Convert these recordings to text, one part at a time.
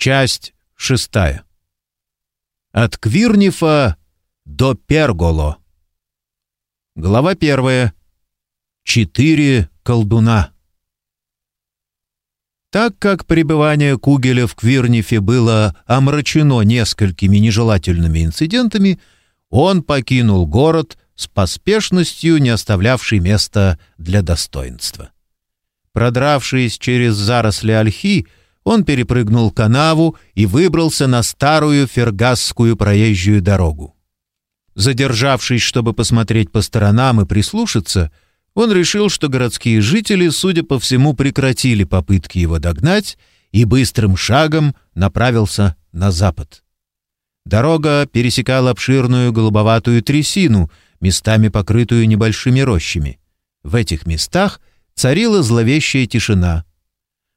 Часть шестая. От Квирнифа до Перголо. Глава первая. Четыре колдуна. Так как пребывание Кугеля в Квирнифе было омрачено несколькими нежелательными инцидентами, он покинул город с поспешностью, не оставлявшей места для достоинства. Продравшись через заросли ольхи, он перепрыгнул канаву и выбрался на старую фергасскую проезжую дорогу. Задержавшись, чтобы посмотреть по сторонам и прислушаться, он решил, что городские жители, судя по всему, прекратили попытки его догнать и быстрым шагом направился на запад. Дорога пересекала обширную голубоватую трясину, местами покрытую небольшими рощами. В этих местах царила зловещая тишина —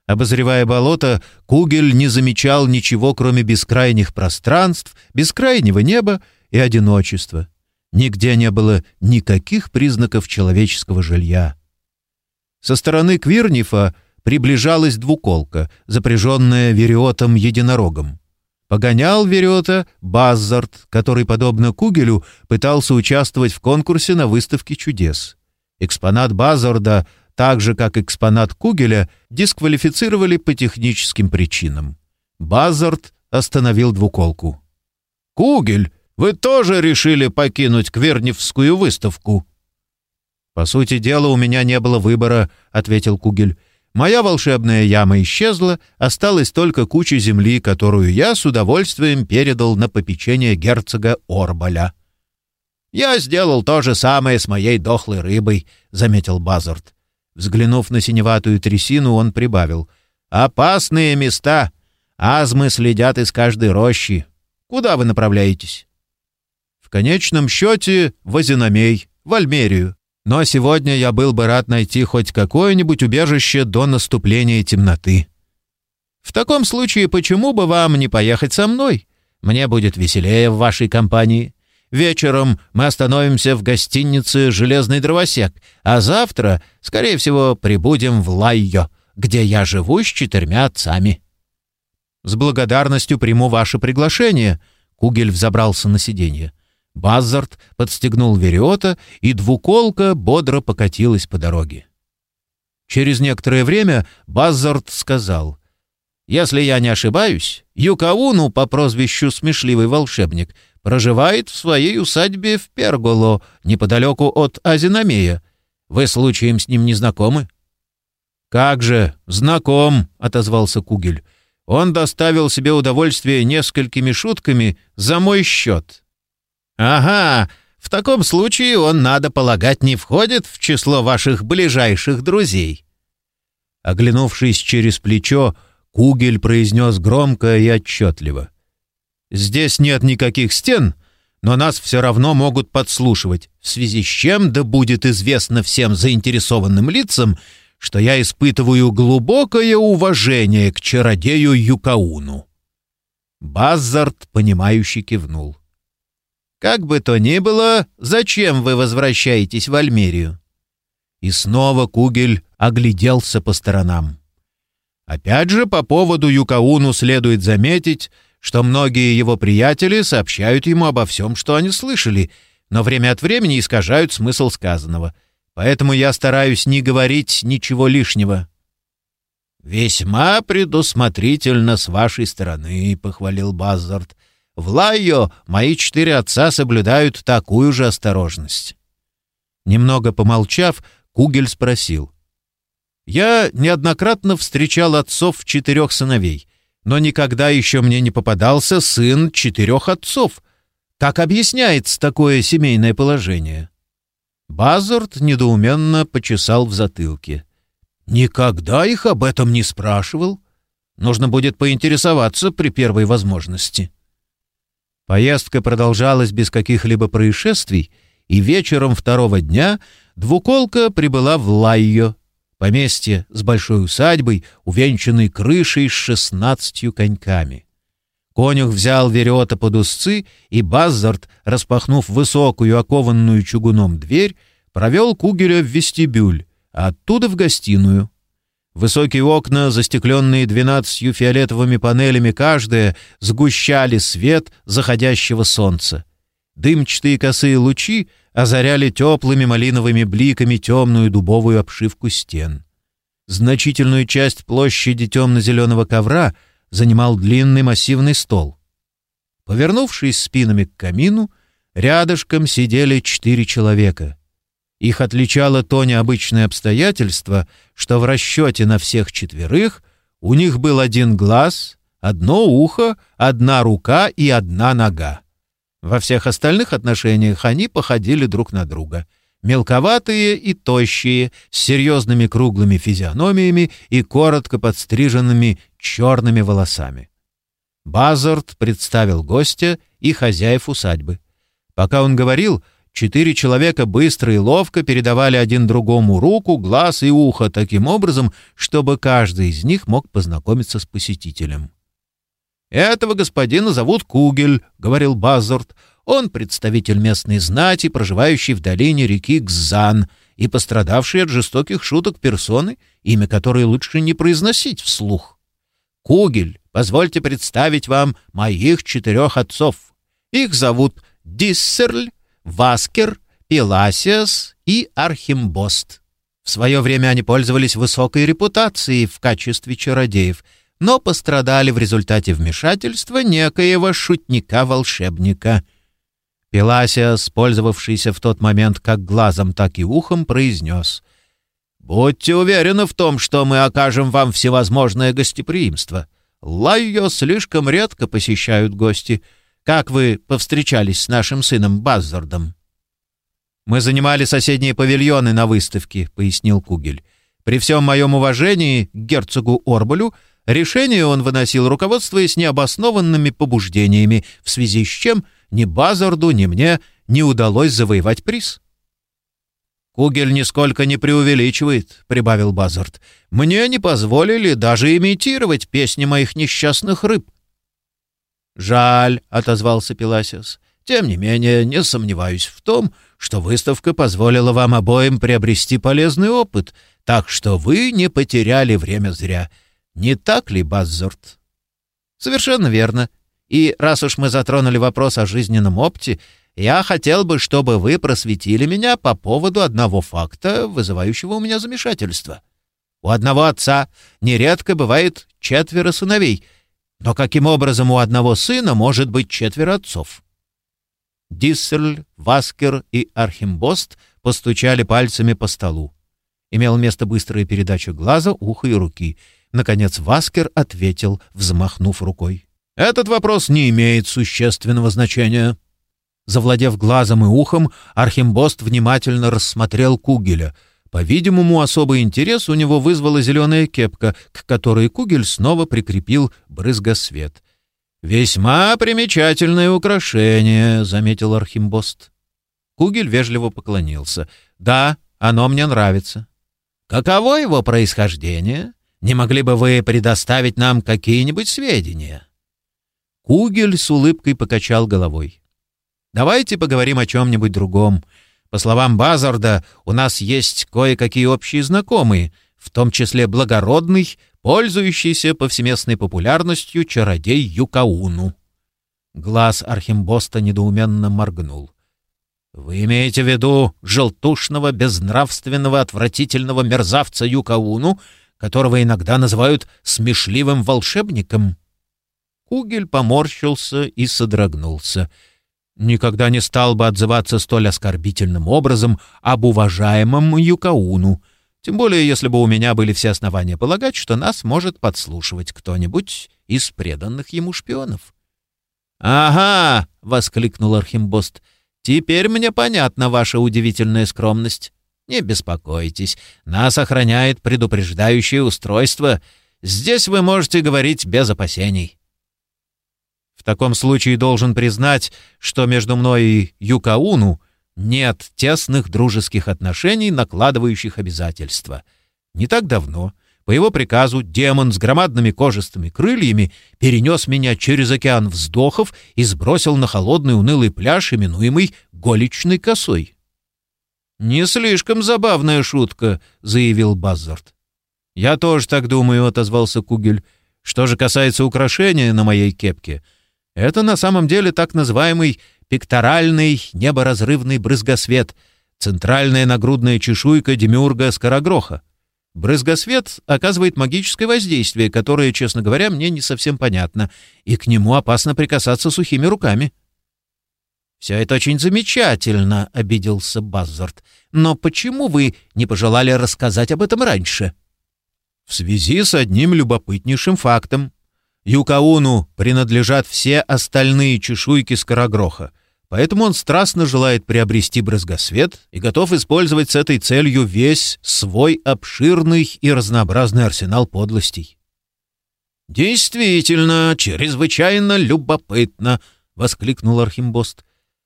Обозревая болото, Кугель не замечал ничего, кроме бескрайних пространств, бескрайнего неба и одиночества. Нигде не было никаких признаков человеческого жилья. Со стороны Квирнифа приближалась двуколка, запряженная вериотом-единорогом. Погонял вериота Баззард, который, подобно Кугелю, пытался участвовать в конкурсе на выставке чудес. Экспонат Баззарда — так же, как экспонат Кугеля, дисквалифицировали по техническим причинам. Базард остановил двуколку. «Кугель, вы тоже решили покинуть Кверневскую выставку?» «По сути дела, у меня не было выбора», — ответил Кугель. «Моя волшебная яма исчезла, осталась только куча земли, которую я с удовольствием передал на попечение герцога Орбаля». «Я сделал то же самое с моей дохлой рыбой», — заметил Базард. Взглянув на синеватую трясину, он прибавил. «Опасные места! Азмы следят из каждой рощи. Куда вы направляетесь?» «В конечном счете, в Азиномей, в Альмерию. Но сегодня я был бы рад найти хоть какое-нибудь убежище до наступления темноты». «В таком случае, почему бы вам не поехать со мной? Мне будет веселее в вашей компании. Вечером мы остановимся в гостинице «Железный дровосек», а завтра, скорее всего, прибудем в Лайо, где я живу с четырьмя отцами». «С благодарностью приму ваше приглашение», — Кугель взобрался на сиденье. Баззард подстегнул вериота, и двуколка бодро покатилась по дороге. Через некоторое время Баззард сказал, «Если я не ошибаюсь, Юкауну по прозвищу «Смешливый волшебник» проживает в своей усадьбе в Перголо, неподалеку от Азинамея. Вы случаем с ним не знакомы?» «Как же, знаком», — отозвался Кугель. «Он доставил себе удовольствие несколькими шутками за мой счет». «Ага, в таком случае он, надо полагать, не входит в число ваших ближайших друзей». Оглянувшись через плечо, Кугель произнес громко и отчетливо. Здесь нет никаких стен, но нас все равно могут подслушивать, в связи с чем да будет известно всем заинтересованным лицам, что я испытываю глубокое уважение к чародею Юкауну». Баззард, понимающе кивнул. «Как бы то ни было, зачем вы возвращаетесь в Альмерию?» И снова Кугель огляделся по сторонам. Опять же, по поводу Юкауну следует заметить, что многие его приятели сообщают ему обо всем, что они слышали, но время от времени искажают смысл сказанного. Поэтому я стараюсь не говорить ничего лишнего». «Весьма предусмотрительно с вашей стороны», — похвалил Баззард. «В Лайо мои четыре отца соблюдают такую же осторожность». Немного помолчав, Кугель спросил. «Я неоднократно встречал отцов четырех сыновей но никогда еще мне не попадался сын четырех отцов. Как объясняется такое семейное положение?» Базард недоуменно почесал в затылке. «Никогда их об этом не спрашивал. Нужно будет поинтересоваться при первой возможности». Поездка продолжалась без каких-либо происшествий, и вечером второго дня двуколка прибыла в Лайо, Поместье с большой усадьбой, увенчанной крышей с шестнадцатью коньками. Конюх взял верета под узцы, и Баззард, распахнув высокую, окованную чугуном дверь, провел Кугеля в вестибюль, а оттуда в гостиную. Высокие окна, застекленные двенадцатью фиолетовыми панелями каждая, сгущали свет заходящего солнца. Дымчатые косые лучи озаряли теплыми малиновыми бликами темную дубовую обшивку стен. Значительную часть площади темно-зеленого ковра занимал длинный массивный стол. Повернувшись спинами к камину, рядышком сидели четыре человека — их отличало то необычное обстоятельство, что в расчете на всех четверых у них был один глаз, одно ухо, одна рука и одна нога. Во всех остальных отношениях они походили друг на друга. Мелковатые и тощие, с серьезными круглыми физиономиями и коротко подстриженными черными волосами. Базард представил гостя и хозяев усадьбы. Пока он говорил, Четыре человека быстро и ловко передавали один другому руку, глаз и ухо таким образом, чтобы каждый из них мог познакомиться с посетителем. «Этого господина зовут Кугель», — говорил Базард. «Он представитель местной знати, проживающий в долине реки Гзан и пострадавший от жестоких шуток персоны, имя которой лучше не произносить вслух. Кугель, позвольте представить вам моих четырех отцов. Их зовут Диссерль, Васкер, Пеласиас и Архимбост. В свое время они пользовались высокой репутацией в качестве чародеев, но пострадали в результате вмешательства некоего шутника-волшебника. Пеласиас, пользовавшийся в тот момент как глазом, так и ухом, произнес «Будьте уверены в том, что мы окажем вам всевозможное гостеприимство. Лайо слишком редко посещают гости». Как вы повстречались с нашим сыном Баззардом?» «Мы занимали соседние павильоны на выставке», — пояснил Кугель. «При всем моем уважении к герцогу Орбалю решение он выносил, руководствуясь необоснованными побуждениями, в связи с чем ни Базарду, ни мне не удалось завоевать приз». «Кугель нисколько не преувеличивает», — прибавил Базард. «Мне не позволили даже имитировать песни моих несчастных рыб. «Жаль», — отозвался Пеласиус. «Тем не менее, не сомневаюсь в том, что выставка позволила вам обоим приобрести полезный опыт, так что вы не потеряли время зря. Не так ли, Баззорт?» «Совершенно верно. И раз уж мы затронули вопрос о жизненном опыте, я хотел бы, чтобы вы просветили меня по поводу одного факта, вызывающего у меня замешательство. У одного отца нередко бывает четверо сыновей — но каким образом у одного сына может быть четверо отцов? Диссерль, Васкер и Архимбост постучали пальцами по столу. Имел место быстрая передача глаза, уха и руки. Наконец Васкер ответил, взмахнув рукой. «Этот вопрос не имеет существенного значения». Завладев глазом и ухом, Архимбост внимательно рассмотрел Кугеля — по-видимому, особый интерес у него вызвала зеленая кепка, к которой Кугель снова прикрепил брызгосвет. «Весьма примечательное украшение», — заметил Архимбост. Кугель вежливо поклонился. «Да, оно мне нравится». «Каково его происхождение? Не могли бы вы предоставить нам какие-нибудь сведения?» Кугель с улыбкой покачал головой. «Давайте поговорим о чем-нибудь другом. По словам Базарда, у нас есть кое-какие общие знакомые, в том числе благородный, пользующийся повсеместной популярностью чародей Юкауну. Глаз Архимбоста недоуменно моргнул. «Вы имеете в виду желтушного, безнравственного, отвратительного мерзавца Юкауну, которого иногда называют смешливым волшебником?» Кугель поморщился и содрогнулся — никогда не стал бы отзываться столь оскорбительным образом об уважаемом Юкауну, тем более если бы у меня были все основания полагать, что нас может подслушивать кто-нибудь из преданных ему шпионов. «Ага!» — воскликнул Архимбост. «Теперь мне понятна ваша удивительная скромность. Не беспокойтесь, нас охраняет предупреждающее устройство. Здесь вы можете говорить без опасений». В таком случае должен признать, что между мной и Юкауну нет тесных дружеских отношений, накладывающих обязательства. Не так давно, по его приказу, демон с громадными кожистыми крыльями перенес меня через океан вздохов и сбросил на холодный унылый пляж, именуемый Голичной косой. «Не слишком забавная шутка», — заявил Баззард. «Я тоже так думаю», — отозвался Кугель. «Что же касается украшения на моей кепке, это на самом деле так называемый пекторальный неборазрывный брызгосвет, центральная нагрудная чешуйка демиурга Скорогроха. Брызгосвет оказывает магическое воздействие, которое, честно говоря, мне не совсем понятно, и к нему опасно прикасаться сухими руками. «Все это очень замечательно», — обиделся Баззард. «Но почему вы не пожелали рассказать об этом раньше?» «В связи с одним любопытнейшим фактом. Юкауну принадлежат все остальные чешуйки скорогроха, поэтому он страстно желает приобрести брызгосвет и готов использовать с этой целью весь свой обширный и разнообразный арсенал подлостей. «Действительно, чрезвычайно любопытно!» — воскликнул Архимбост.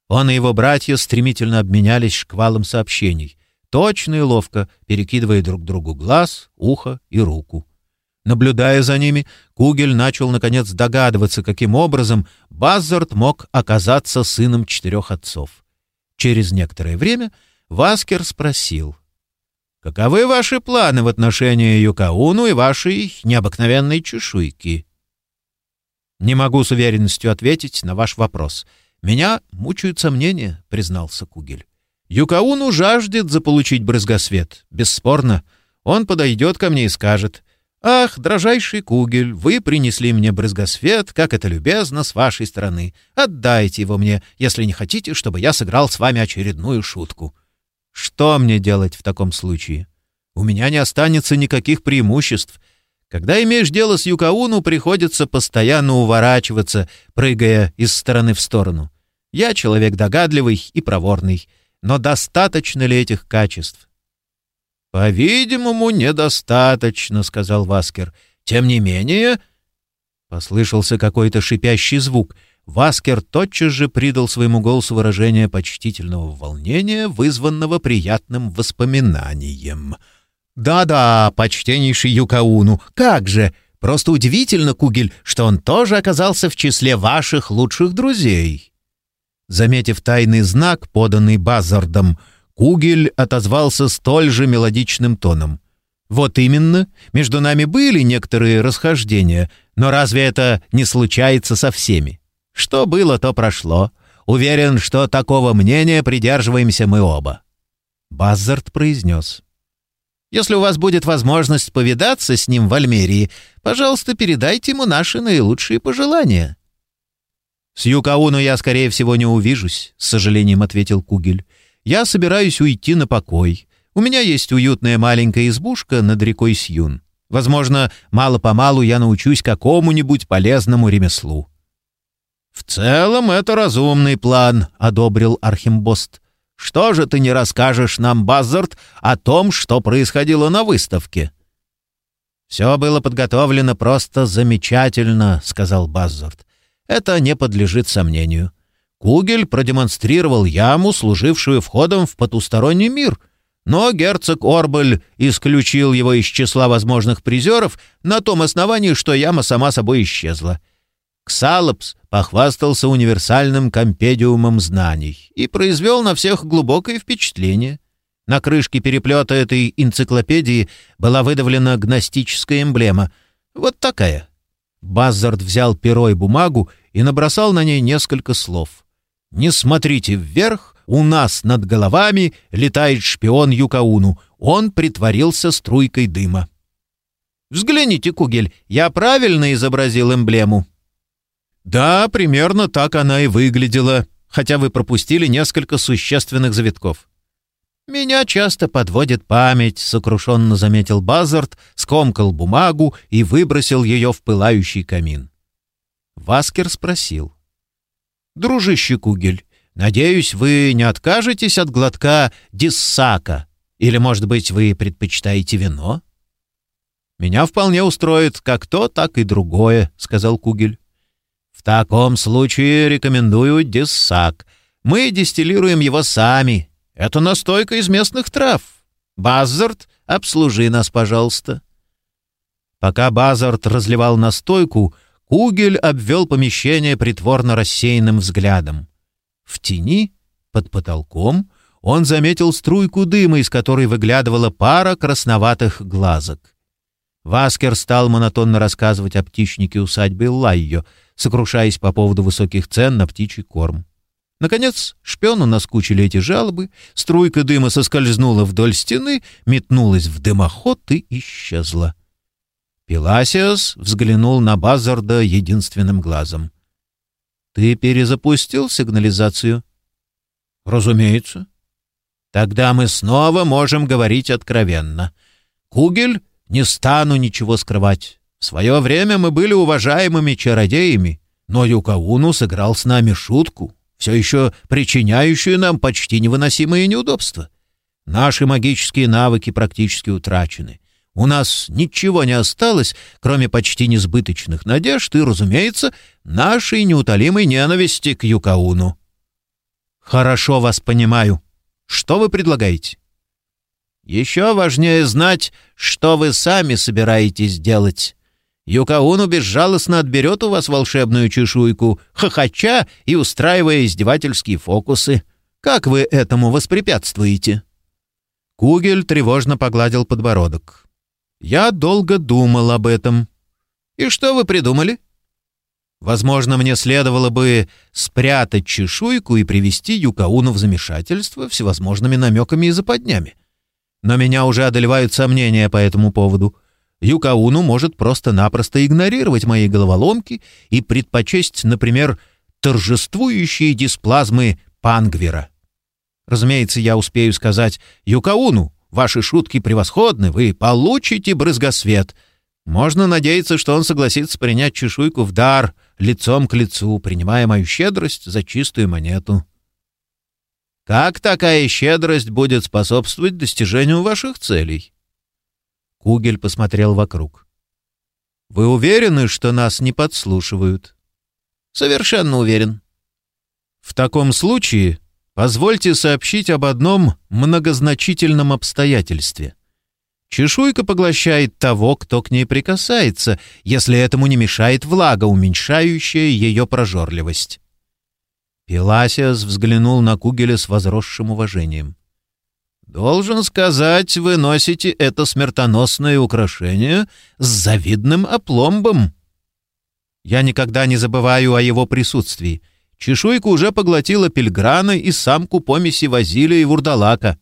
Он и его братья стремительно обменялись шквалом сообщений, точно и ловко перекидывая друг другу глаз, ухо и руку. Наблюдая за ними, Кугель начал, наконец, догадываться, каким образом Баззард мог оказаться сыном четырех отцов. Через некоторое время Васкер спросил, «Каковы ваши планы в отношении Юкауну и вашей необыкновенной чешуйки?» «Не могу с уверенностью ответить на ваш вопрос. Меня мучают сомнения», — признался Кугель. «Юкауну жаждет заполучить брызгосвет, бесспорно. Он подойдет ко мне и скажет, «Ах, дрожайший Кугель, вы принесли мне брызгосвет, как это любезно с вашей стороны. Отдайте его мне, если не хотите, чтобы я сыграл с вами очередную шутку». «Что мне делать в таком случае? У меня не останется никаких преимуществ. Когда имеешь дело с Юкауну, приходится постоянно уворачиваться, прыгая из стороны в сторону. Я человек догадливый и проворный, но достаточно ли этих качеств? «По-видимому, недостаточно», — сказал Васкер. «Тем не менее...» Послышался какой-то шипящий звук. Васкер тотчас же придал своему голосу выражение почтительного волнения, вызванного приятным воспоминанием. «Да-да, почтеннейший Юкауну, как же! Просто удивительно, Кугель, что он тоже оказался в числе ваших лучших друзей!» Заметив тайный знак, поданный Базардом, — Кугель отозвался столь же мелодичным тоном. «Вот именно, между нами были некоторые расхождения, но разве это не случается со всеми? Что было, то прошло. Уверен, что такого мнения придерживаемся мы оба». Баззард произнес. «Если у вас будет возможность повидаться с ним в Альмерии, пожалуйста, передайте ему наши наилучшие пожелания». «С Юкауну я, скорее всего, не увижусь», — с сожалением ответил Кугель. Я собираюсь уйти на покой. У меня есть уютная маленькая избушка над рекой Сьюн. Возможно, мало-помалу я научусь какому-нибудь полезному ремеслу». «В целом это разумный план», — одобрил Архимбост. «Что же ты не расскажешь нам, Баззард, о том, что происходило на выставке?» «Все было подготовлено просто замечательно», — сказал Баззард. «Это не подлежит сомнению. Кугель продемонстрировал яму, служившую входом в потусторонний мир, но герцог Орбель исключил его из числа возможных призеров на том основании, что яма сама собой исчезла. Ксалопс похвастался универсальным компедиумом знаний и произвел на всех глубокое впечатление. На крышке переплета этой энциклопедии была выдавлена гностическая эмблема. Вот такая. Баззард взял перо и бумагу и набросал на ней несколько слов — не смотрите вверх, у нас над головами летает шпион Юкауну. Он притворился струйкой дыма. Взгляните, Кугель, я правильно изобразил эмблему. Да, примерно так она и выглядела, хотя вы пропустили несколько существенных завитков. «Меня часто подводит память», — сокрушенно заметил Базард, скомкал бумагу и выбросил ее в пылающий камин. Васкер спросил дружище Кугель, надеюсь, вы не откажетесь от глотка диссака, или, может быть, вы предпочитаете вино?» «Меня вполне устроит как то, так и другое», — сказал Кугель. «В таком случае рекомендую диссак. Мы дистиллируем его сами. Это настойка из местных трав. Баззард, обслужи нас, пожалуйста». Пока Базард разливал настойку, Кугель обвел помещение притворно рассеянным взглядом. В тени, под потолком, он заметил струйку дыма, из которой выглядывала пара красноватых глазок. Васкер стал монотонно рассказывать о птичнике усадьбы Лайо, сокрушаясь по поводу высоких цен на птичий корм. Наконец, шпиону наскучили эти жалобы, струйка дыма соскользнула вдоль стены, метнулась в дымоход и исчезла. Пеласиос взглянул на Базарда единственным глазом. «Ты перезапустил сигнализацию?» «Разумеется». «Тогда мы снова можем говорить откровенно. Кугель, не стану ничего скрывать. В свое время мы были уважаемыми чародеями, но Юкауну сыграл с нами шутку, все еще причиняющую нам почти невыносимые неудобства. Наши магические навыки практически утрачены. У нас ничего не осталось, кроме почти несбыточных надежд и, разумеется, нашей неутолимой ненависти к Юкауну. «Хорошо вас понимаю. Что вы предлагаете?» «Еще важнее знать, что вы сами собираетесь делать». Юкауну безжалостно отберет у вас волшебную чешуйку, хохоча и устраивая издевательские фокусы. Как вы этому воспрепятствуете?» Кугель тревожно погладил подбородок. «Я долго думал об этом». «И что вы придумали?» «Возможно, мне следовало бы спрятать чешуйку и привести Юкауну в замешательство всевозможными намеками и западнями. Но меня уже одолевают сомнения по этому поводу». Юкауну может просто-напросто игнорировать мои головоломки и предпочесть, например, торжествующие дисплазмы Пангвера. Разумеется, я успею сказать «Юкауну, ваши шутки превосходны, вы получите брызгосвет». Можно надеяться, что он согласится принять чешуйку в дар, лицом к лицу, принимая мою щедрость за чистую монету. Как такая щедрость будет способствовать достижению ваших целей? Кугель посмотрел вокруг. «Вы уверены, что нас не подслушивают?» «Совершенно уверен». «В таком случае позвольте сообщить об одном многозначительном обстоятельстве. Чешуйка поглощает того, кто к ней прикасается, если этому не мешает влага, уменьшающая ее прожорливость». Пеласиас взглянул на Кугеля с возросшим уважением. Должен сказать, вы носите это смертоносное украшение с завидным опломбом. Я никогда не забываю о его присутствии. Чешуйку уже поглотила Пельграна и самку помеси Вазилия и Вурдалака.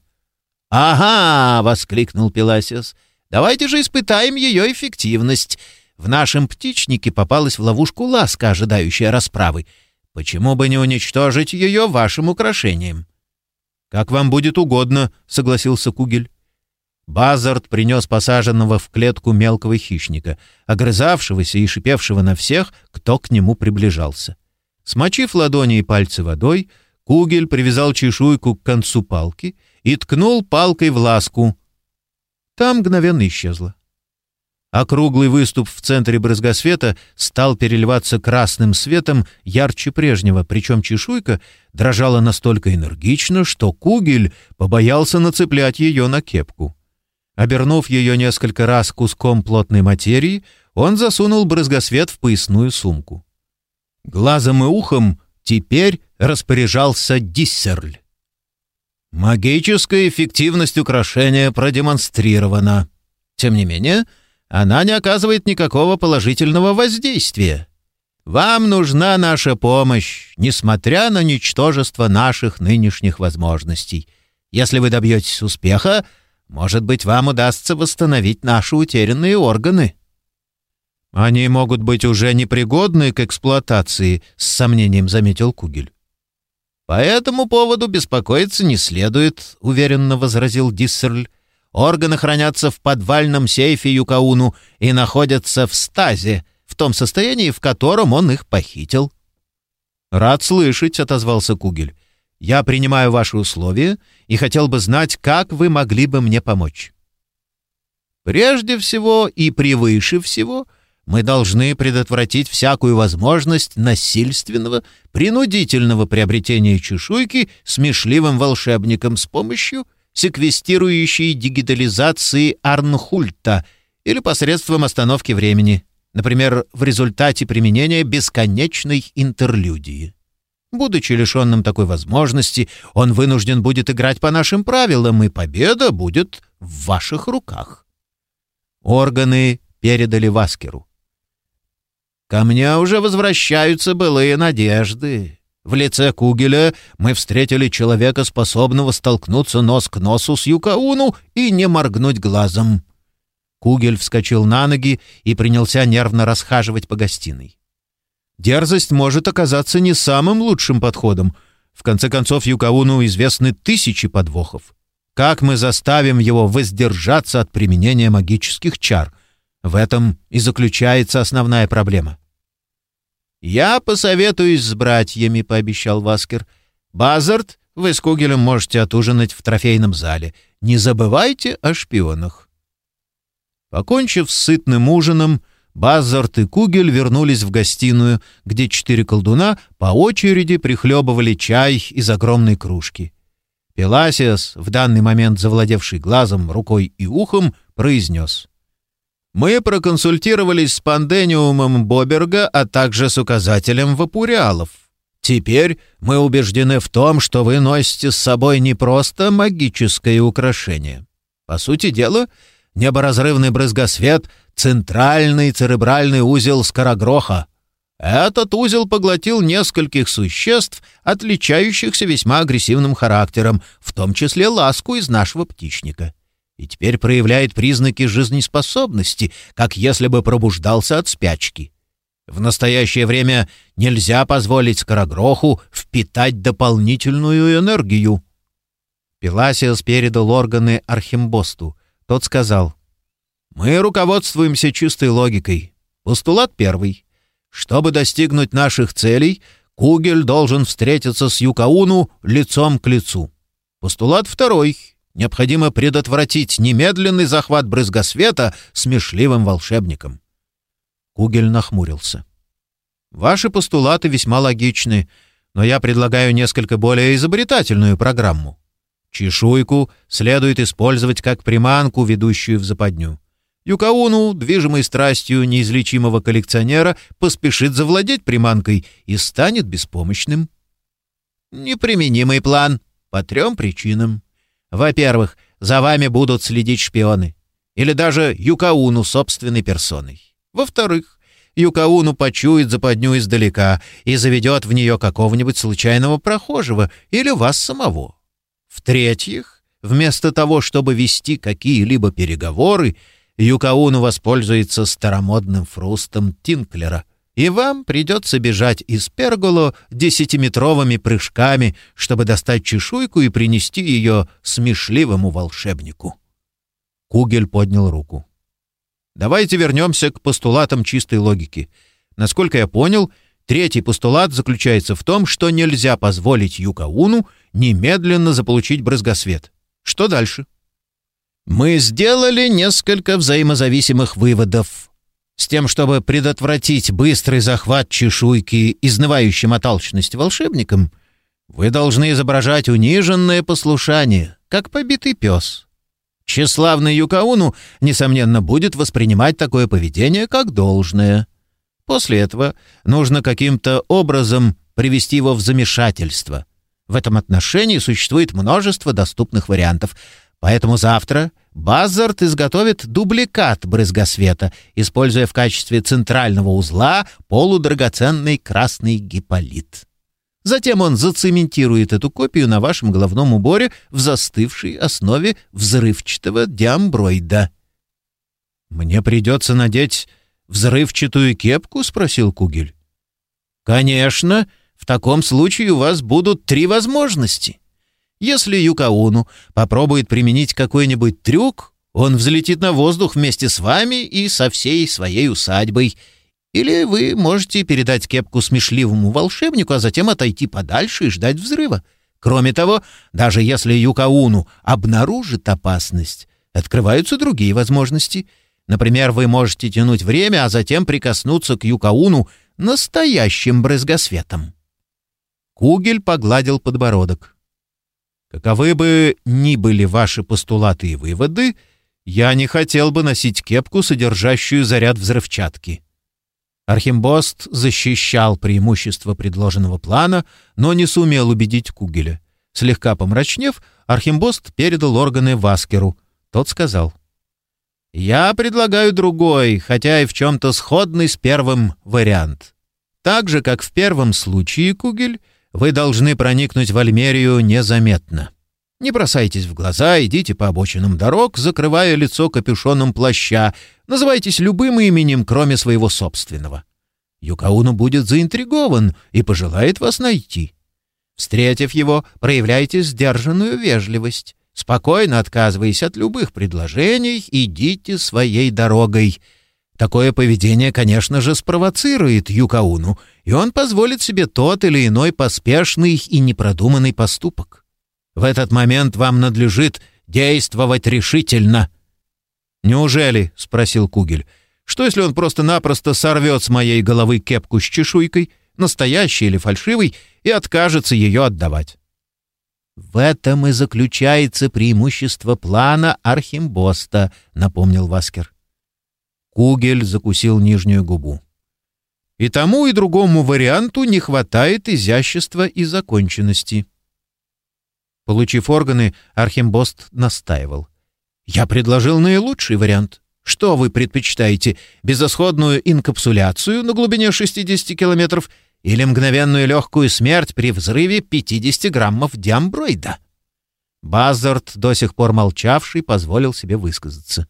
«Ага!» — воскликнул Пеласиас. «Давайте же испытаем ее эффективность. В нашем птичнике попалась в ловушку ласка, ожидающая расправы. Почему бы не уничтожить ее вашим украшением?» «Как вам будет угодно», — согласился Кугель. Базард принес посаженного в клетку мелкого хищника, огрызавшегося и шипевшего на всех, кто к нему приближался. Смочив ладони и пальцы водой, Кугель привязал чешуйку к концу палки и ткнул палкой в ласку. Там мгновенно исчезла. Округлый выступ в центре брызгосвета стал переливаться красным светом ярче прежнего, причем чешуйка дрожала настолько энергично, что Кугель побоялся нацеплять ее на кепку. Обернув ее несколько раз куском плотной материи, он засунул брызгосвет в поясную сумку. Глазом и ухом теперь распоряжался Диссерль. Магическая эффективность украшения продемонстрирована. Тем не менее, она не оказывает никакого положительного воздействия. Вам нужна наша помощь, несмотря на ничтожество наших нынешних возможностей. Если вы добьетесь успеха, может быть, вам удастся восстановить наши утерянные органы». «Они могут быть уже непригодны к эксплуатации», — с сомнением заметил Кугель. «По этому поводу беспокоиться не следует», — уверенно возразил Диссерль. Органы хранятся в подвальном сейфе Юкауну и находятся в стазе, в том состоянии, в котором он их похитил. «Рад слышать», — отозвался Кугель. «Я принимаю ваши условия и хотел бы знать, как вы могли бы мне помочь». «Прежде всего и превыше всего мы должны предотвратить всякую возможность насильственного, принудительного приобретения чешуйки смешливым волшебником с помощью секвестирующей дигитализации Арнхульта или посредством остановки времени, например, в результате применения бесконечной интерлюдии. Будучи лишенным такой возможности, он вынужден будет играть по нашим правилам, и победа будет в ваших руках. Органы передали Васкеру. «Ко мне уже возвращаются былые надежды. В лице Кугеля мы встретили человека, способного столкнуться нос к носу с Юкауну и не моргнуть глазом». Кугель вскочил на ноги и принялся нервно расхаживать по гостиной. Дерзость может оказаться не самым лучшим подходом. В конце концов, Юкауну известны тысячи подвохов. Как мы заставим его воздержаться от применения магических чар? В этом и заключается основная проблема. «Я посоветуюсь с братьями», — пообещал Васкер. «Базард, вы с Кугелем можете отужинать в трофейном зале. Не забывайте о шпионах». Покончив с сытным ужином, Базард и Кугель вернулись в гостиную, где четыре колдуна по очереди прихлебывали чай из огромной кружки. Пеласиас, в данный момент завладевший глазом, рукой и ухом, произнес. «Мы проконсультировались с пандениумом Боберга, а также с указателем вапуриалов. Теперь мы убеждены в том, что вы носите с собой не просто магическое украшение. По сути дела, неборазрывный брызгосвет — центральный церебральный узел скорогроха, этот узел поглотил нескольких существ, отличающихся весьма агрессивным характером, в том числе ласку из нашего птичника. И теперь проявляет признаки жизнеспособности, как если бы пробуждался от спячки. В настоящее время нельзя позволить скорогроху впитать дополнительную энергию. Пеласиос передал органы Архимбосту. Тот сказал, «Мы руководствуемся чистой логикой. Постулат первый. Чтобы достигнуть наших целей, Кугель должен встретиться с Юкауну лицом к лицу. Постулат второй. Необходимо предотвратить немедленный захват брызгосвета смешливым волшебником. Кугель нахмурился. Ваши постулаты весьма логичны, но я предлагаю несколько более изобретательную программу. Чешуйку следует использовать как приманку, ведущую в западню. Юкауну, движимый страстью неизлечимого коллекционера, поспешит завладеть приманкой и станет беспомощным. Неприменимый план по трем причинам. Во-первых, за вами будут следить шпионы. Или даже Юкауну собственной персоной. Во-вторых, Юкауну почует западню издалека и заведет в нее какого-нибудь случайного прохожего или вас самого. В-третьих, вместо того, чтобы вести какие-либо переговоры, Юкауну воспользуется старомодным фрустом Тинклера, и вам придется бежать из перголо десятиметровыми прыжками, чтобы достать чешуйку и принести ее смешливому волшебнику. Кугель поднял руку. Давайте вернемся к постулатам чистой логики. Насколько я понял, третий постулат заключается в том, что нельзя позволить Юкауну немедленно заполучить брызгосвет. Что дальше? — мы сделали несколько взаимозависимых выводов. С тем, чтобы предотвратить быстрый захват чешуйки изнывающим от алчности волшебником, вы должны изображать униженное послушание, как побитый пес. Тщеславный Юкауну, несомненно, будет воспринимать такое поведение как должное. После этого нужно каким-то образом привести его в замешательство. В этом отношении существует множество доступных вариантов — Поэтому завтра Базард изготовит дубликат брызгосвета, используя в качестве центрального узла полудрагоценный красный гиполит. Затем он зацементирует эту копию на вашем головном уборе в застывшей основе взрывчатого диамброида. «Мне придется надеть взрывчатую кепку?» — спросил Кугель. «Конечно. В таком случае у вас будут три возможности». Если Юкауну попробует применить какой-нибудь трюк, он взлетит на воздух вместе с вами и со всей своей усадьбой. Или вы можете передать кепку смешливому волшебнику, а затем отойти подальше и ждать взрыва. Кроме того, даже если Юкауну обнаружит опасность, открываются другие возможности. Например, вы можете тянуть время, а затем прикоснуться к Юкауну настоящим брызгосветом. Кугель погладил подбородок. Каковы бы ни были ваши постулаты и выводы, я не хотел бы носить кепку, содержащую заряд взрывчатки. Архимбост защищал преимущество предложенного плана, но не сумел убедить Кугеля. Слегка помрачнев, Архимбост передал органы Васкеру. Тот сказал, Я предлагаю другой, хотя и в чем-то сходный с первым вариант. Так же, как в первом случае, Кугель, вы должны проникнуть в Альмерию незаметно. Не бросайтесь в глаза, идите по обочинам дорог, закрывая лицо капюшоном плаща. Называйтесь любым именем, кроме своего собственного. Юкауну будет заинтригован и пожелает вас найти. Встретив его, проявляйте сдержанную вежливость. Спокойно отказываясь от любых предложений, идите своей дорогой. Такое поведение, конечно же, спровоцирует Юкауну, и он позволит себе тот или иной поспешный и непродуманный поступок. В этот момент вам надлежит действовать решительно. «Неужели?» — спросил Кугель. «Что, если он просто-напросто сорвет с моей головы кепку с чешуйкой, настоящий или фальшивый, и откажется ее отдавать?» «В этом и заключается преимущество плана Архимбоста», — напомнил Васкер. Кугель закусил нижнюю губу. «И тому, и другому варианту не хватает изящества и законченности». Получив органы, Архимбост настаивал. «Я предложил наилучший вариант. Что вы предпочитаете, безысходную инкапсуляцию на глубине 60 километров — или мгновенную легкую смерть при взрыве 50 граммов диамброида. Базард, до сих пор молчавший, позволил себе высказаться.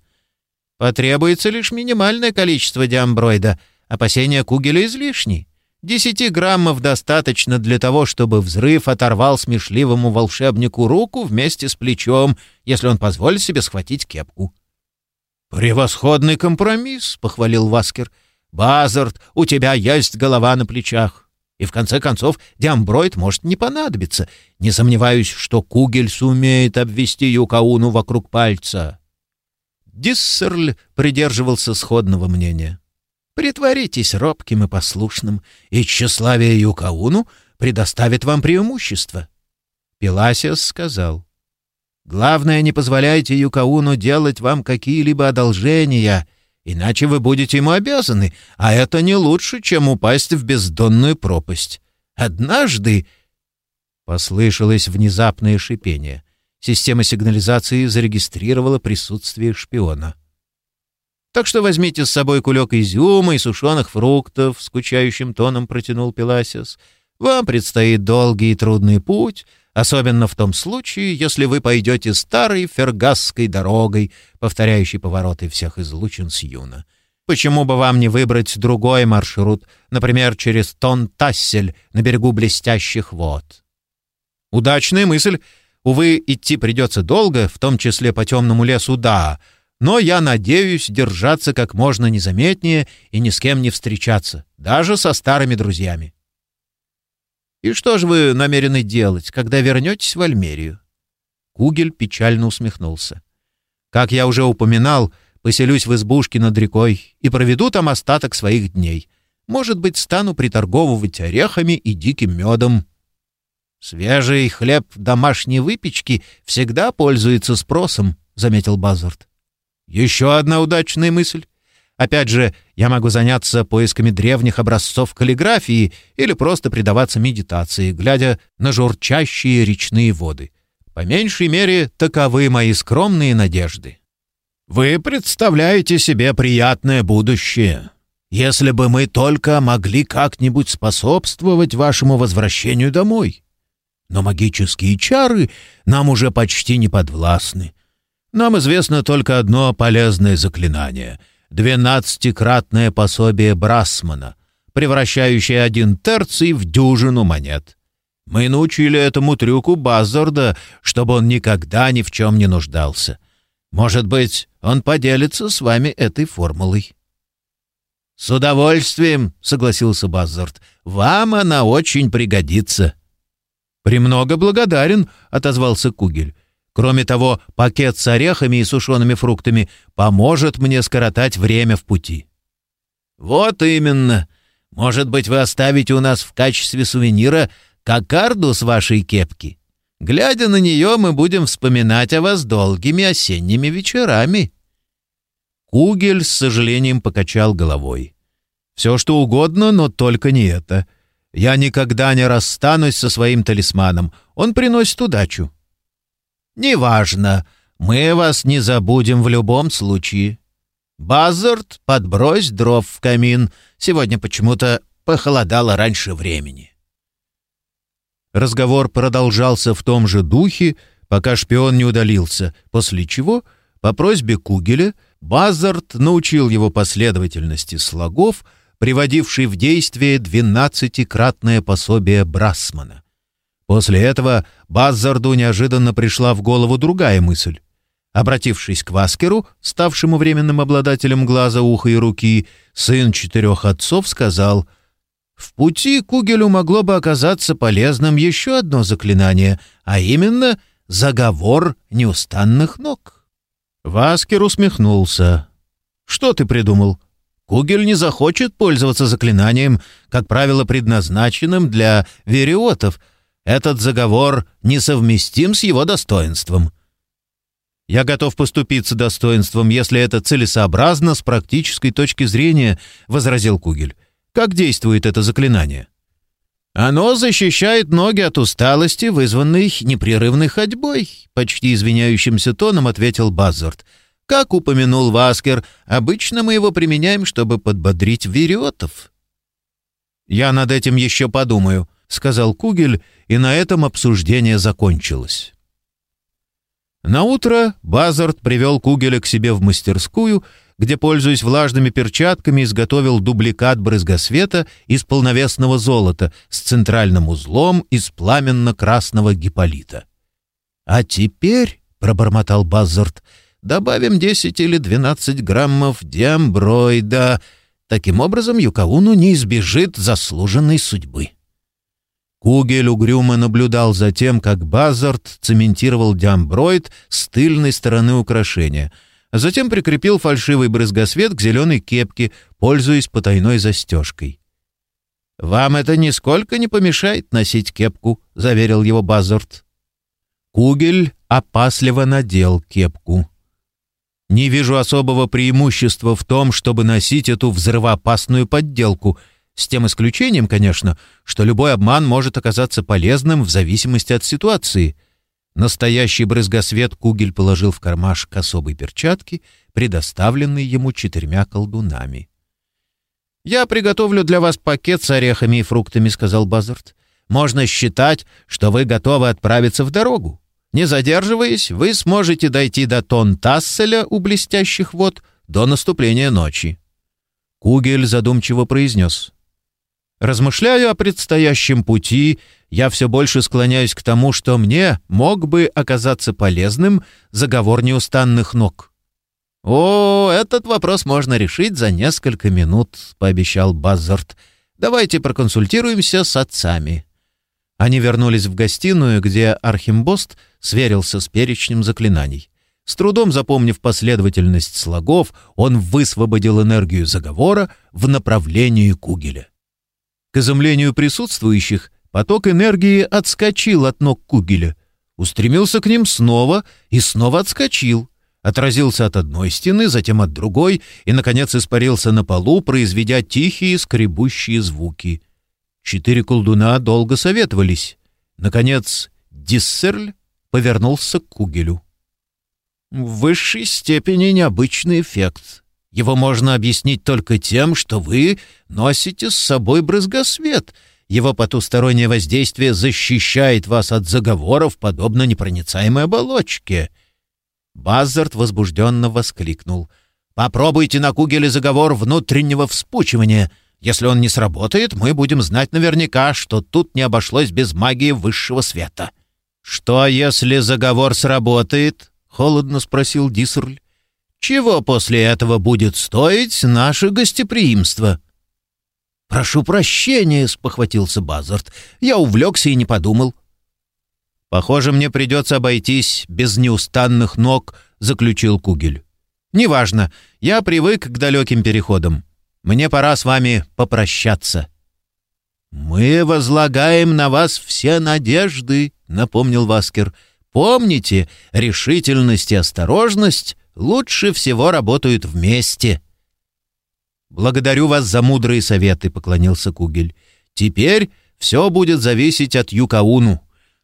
«Потребуется лишь минимальное количество диамброида. Опасения Кугеля излишни. Десяти граммов достаточно для того, чтобы взрыв оторвал смешливому волшебнику руку вместе с плечом, если он позволит себе схватить кепку». «Превосходный компромисс», — похвалил Васкер. «Базард, у тебя есть голова на плечах. И в конце концов диамброид может не понадобиться. Не сомневаюсь, что Кугель сумеет обвести Юкауну вокруг пальца. Диссерль придерживался сходного мнения. «Притворитесь робким и послушным, и тщеславие Юкауну предоставит вам преимущество». Пеласиас сказал, «Главное, не позволяйте Юкауну делать вам какие-либо одолжения, Иначе вы будете ему обязаны, а это не лучше, чем упасть в бездонную пропасть. Однажды...» Послышалось внезапное шипение. Система сигнализации зарегистрировала присутствие шпиона. «Так что возьмите с собой кулек изюма и сушеных фруктов», — скучающим тоном протянул Пеласиус. «Вам предстоит долгий и трудный путь, особенно в том случае, если вы пойдете старой фергасской дорогой, повторяющей повороты всех излучин с юна. Почему бы вам не выбрать другой маршрут, например, через Тон-Тассель на берегу блестящих вод? Удачная мысль. Увы, идти придется долго, в том числе по темному лесу, да, но я надеюсь держаться как можно незаметнее и ни с кем не встречаться, даже со старыми друзьями. И что же вы намерены делать, когда вернетесь в Альмерию?» Кугель печально усмехнулся. «Как я уже упоминал, поселюсь в избушке над рекой и проведу там остаток своих дней. Может быть, стану приторговывать орехами и диким медом». «Свежий хлеб домашней выпечки всегда пользуется спросом», — заметил Базард. «Еще одна удачная мысль. Опять же, я могу заняться поисками древних образцов каллиграфии или просто предаваться медитации, глядя на журчащие речные воды. По меньшей мере, таковы мои скромные надежды. Вы представляете себе приятное будущее. Если бы мы только могли как-нибудь способствовать вашему возвращению домой. Но магические чары нам уже почти не подвластны. Нам известно только одно полезное заклинание — двенадцатикратное пособие Брасмана, превращающее один терций в дюжину монет. Мы научили этому трюку Базарда, чтобы он никогда ни в чем не нуждался. Может быть, он поделится с вами этой формулой. «С удовольствием», — согласился Базард. «Вам она очень пригодится». «Премного благодарен», — отозвался Кугель. Кроме того, пакет с орехами и сушеными фруктами поможет мне скоротать время в пути». «Вот именно. Может быть, вы оставите у нас в качестве сувенира кокарду с вашей кепки? Глядя на нее, мы будем вспоминать о вас долгими осенними вечерами». Кугель с сожалением покачал головой. «Все что угодно, но только не это. Я никогда не расстанусь со своим талисманом. Он приносит удачу. «Неважно. Мы вас не забудем в любом случае. Базард, подбрось дров в камин. Сегодня почему-то похолодало раньше времени». Разговор продолжался в том же духе, пока шпион не удалился, после чего, по просьбе Кугеля, Базард научил его последовательности слогов, приводившей в действие двенадцатикратное пособие Брасмана. После этого Базарду неожиданно пришла в голову другая мысль. Обратившись к Васкеру, ставшему временным обладателем глаза, уха и руки, сын четырех отцов сказал, «В пути Кугелю могло бы оказаться полезным еще одно заклинание, а именно заговор неустанных ног». Васкер усмехнулся. «Что ты придумал? Кугель не захочет пользоваться заклинанием, как правило, предназначенным для вериотов. Этот заговор несовместим с его достоинством». Я готов поступиться достоинством, если это целесообразно с практической точки зрения, возразил Кугель. Как действует это заклинание? Оно защищает ноги от усталости, вызванной непрерывной ходьбой, почти извиняющимся тоном ответил Баззард. Как упомянул Васкер, обычно мы его применяем, чтобы подбодрить вериотов. Я над этим еще подумаю, сказал Кугель, и на этом обсуждение закончилось. На утро Базард привел Кугеля к себе в мастерскую, где, пользуясь влажными перчатками, изготовил дубликат брызгосвета из полновесного золота с центральным узлом из пламенно-красного гиполита. «А теперь», — пробормотал Базард, — «добавим 10 или 12 граммов диамброида. Таким образом, Юкауну не избежит заслуженной судьбы». Кугель угрюмо наблюдал за тем, как Базард цементировал диамброид с тыльной стороны украшения, а затем прикрепил фальшивый брызгосвет к зеленой кепке, пользуясь потайной застежкой. «Вам это нисколько не помешает носить кепку», — заверил его Базард. Кугель опасливо надел кепку. «Не вижу особого преимущества в том, чтобы носить эту взрывоопасную подделку», — с тем исключением, конечно, что любой обман может оказаться полезным в зависимости от ситуации. Настоящий брызгосвет Кугель положил в кармашек особой перчатки, предоставленной ему четырьмя колдунами. «Я приготовлю для вас пакет с орехами и фруктами», — сказал Базард. «Можно считать, что вы готовы отправиться в дорогу. Не задерживаясь, вы сможете дойти до Тон-Тасселя у блестящих вод до наступления ночи». Кугель задумчиво произнес. Размышляя о предстоящем пути, я все больше склоняюсь к тому, что мне мог бы оказаться полезным заговор неустанных ног. «О, этот вопрос можно решить за несколько минут», — пообещал Баззард. «Давайте проконсультируемся с отцами». Они вернулись в гостиную, где Архимбост сверился с перечнем заклинаний. С трудом запомнив последовательность слогов, он высвободил энергию заговора в направлении Кугеля. К изумлению присутствующих, поток энергии отскочил от ног Кугеля, устремился к ним снова и снова отскочил, отразился от одной стены, затем от другой и, наконец, испарился на полу, произведя тихие скребущие звуки. Четыре колдуна долго советовались. Наконец, Диссерль повернулся к Кугелю. «В высшей степени необычный эффект», его можно объяснить только тем, что вы носите с собой брызгосвет. Его потустороннее воздействие защищает вас от заговоров, подобно непроницаемой оболочке». Баззард возбужденно воскликнул. «Попробуйте на Кугеле заговор внутреннего вспучивания. Если он не сработает, мы будем знать наверняка, что тут не обошлось без магии высшего света». «Что, если заговор сработает?» — холодно спросил Дисрль. Чего после этого будет стоить наше гостеприимство?» «Прошу прощения», — спохватился Базард. «Я увлекся и не подумал». «Похоже, мне придется обойтись без неустанных ног», — заключил Кугель. «Неважно, я привык к далеким переходам. Мне пора с вами попрощаться». «Мы возлагаем на вас все надежды», — напомнил Васкер. «Помните, решительность и осторожность лучше всего работают вместе». «Благодарю вас за мудрые советы», — поклонился Кугель. «Теперь все будет зависеть от Юкауну.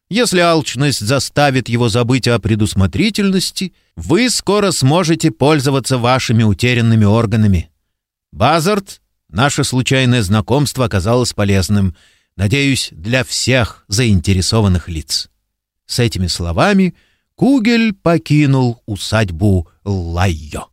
Если алчность заставит его забыть о предусмотрительности, вы скоро сможете пользоваться вашими утерянными органами. Базард, наше случайное знакомство оказалось полезным, надеюсь, для всех заинтересованных лиц. С этими словами Кугель покинул усадьбу Лайо.